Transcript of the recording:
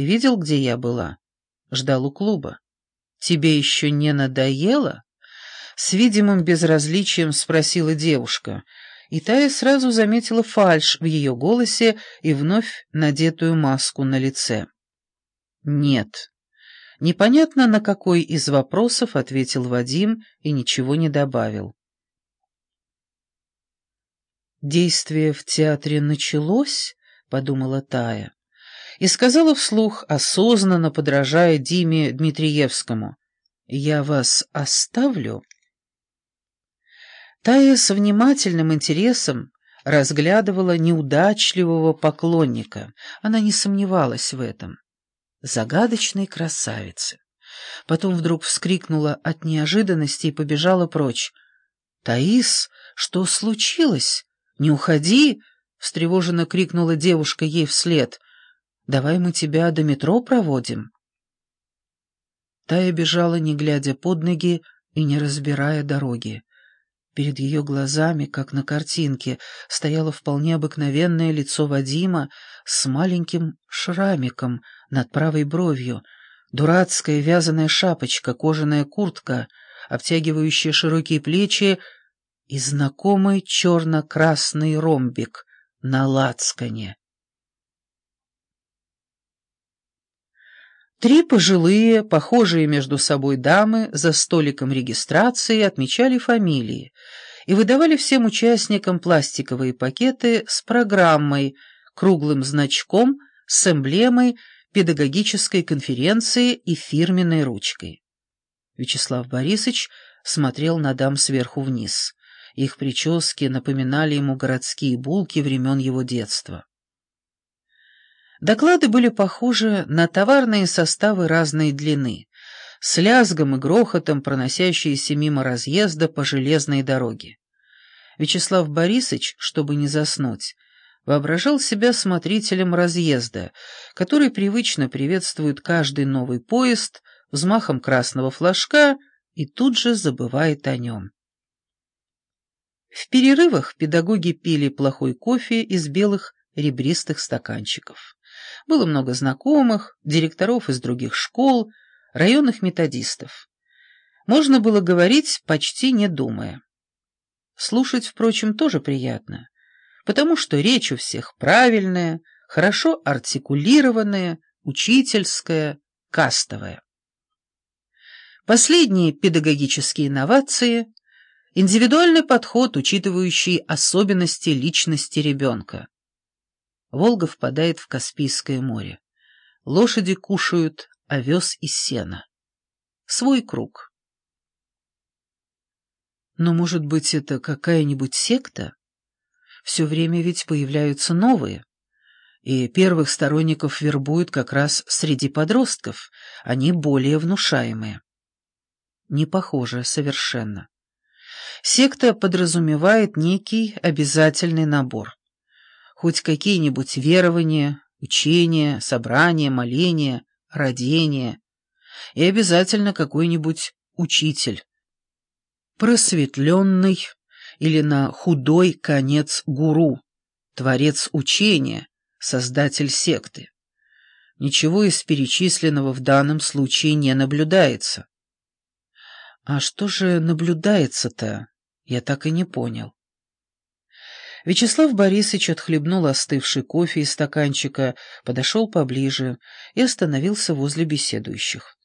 Ты видел, где я была? Ждал у клуба. Тебе еще не надоело? С видимым безразличием спросила девушка, и Тая сразу заметила фальшь в ее голосе и вновь надетую маску на лице. «Нет». Непонятно, на какой из вопросов ответил Вадим и ничего не добавил. «Действие в театре началось», — подумала Тая, и сказала вслух, осознанно подражая Диме Дмитриевскому, «Я вас оставлю». Тая с внимательным интересом разглядывала неудачливого поклонника. Она не сомневалась в этом. Загадочной красавицы. Потом вдруг вскрикнула от неожиданности и побежала прочь. «Таис, что случилось? Не уходи!» — встревоженно крикнула девушка ей вслед. «Давай мы тебя до метро проводим». Тая бежала, не глядя под ноги и не разбирая дороги. Перед ее глазами, как на картинке, стояло вполне обыкновенное лицо Вадима с маленьким шрамиком над правой бровью, дурацкая вязаная шапочка, кожаная куртка, обтягивающая широкие плечи и знакомый черно-красный ромбик на лацкане. Три пожилые, похожие между собой дамы за столиком регистрации отмечали фамилии и выдавали всем участникам пластиковые пакеты с программой, круглым значком, с эмблемой педагогической конференции и фирменной ручкой. Вячеслав Борисович смотрел на дам сверху вниз. Их прически напоминали ему городские булки времен его детства. Доклады были похожи на товарные составы разной длины, с лязгом и грохотом проносящиеся мимо разъезда по железной дороге. Вячеслав Борисович, чтобы не заснуть, воображал себя смотрителем разъезда, который привычно приветствует каждый новый поезд взмахом красного флажка и тут же забывает о нем. В перерывах педагоги пили плохой кофе из белых ребристых стаканчиков. Было много знакомых, директоров из других школ, районных методистов. Можно было говорить, почти не думая. Слушать, впрочем, тоже приятно, потому что речь у всех правильная, хорошо артикулированная, учительская, кастовая. Последние педагогические инновации – индивидуальный подход, учитывающий особенности личности ребенка. Волга впадает в Каспийское море. Лошади кушают овес и сена. Свой круг. Но, может быть, это какая-нибудь секта? Все время ведь появляются новые. И первых сторонников вербуют как раз среди подростков. Они более внушаемые. Не похоже совершенно. Секта подразумевает некий обязательный набор хоть какие-нибудь верования, учения, собрания, моления, родения и обязательно какой-нибудь учитель, просветленный или на худой конец гуру, творец учения, создатель секты. Ничего из перечисленного в данном случае не наблюдается. А что же наблюдается-то, я так и не понял. Вячеслав Борисович отхлебнул остывший кофе из стаканчика, подошел поближе и остановился возле беседующих.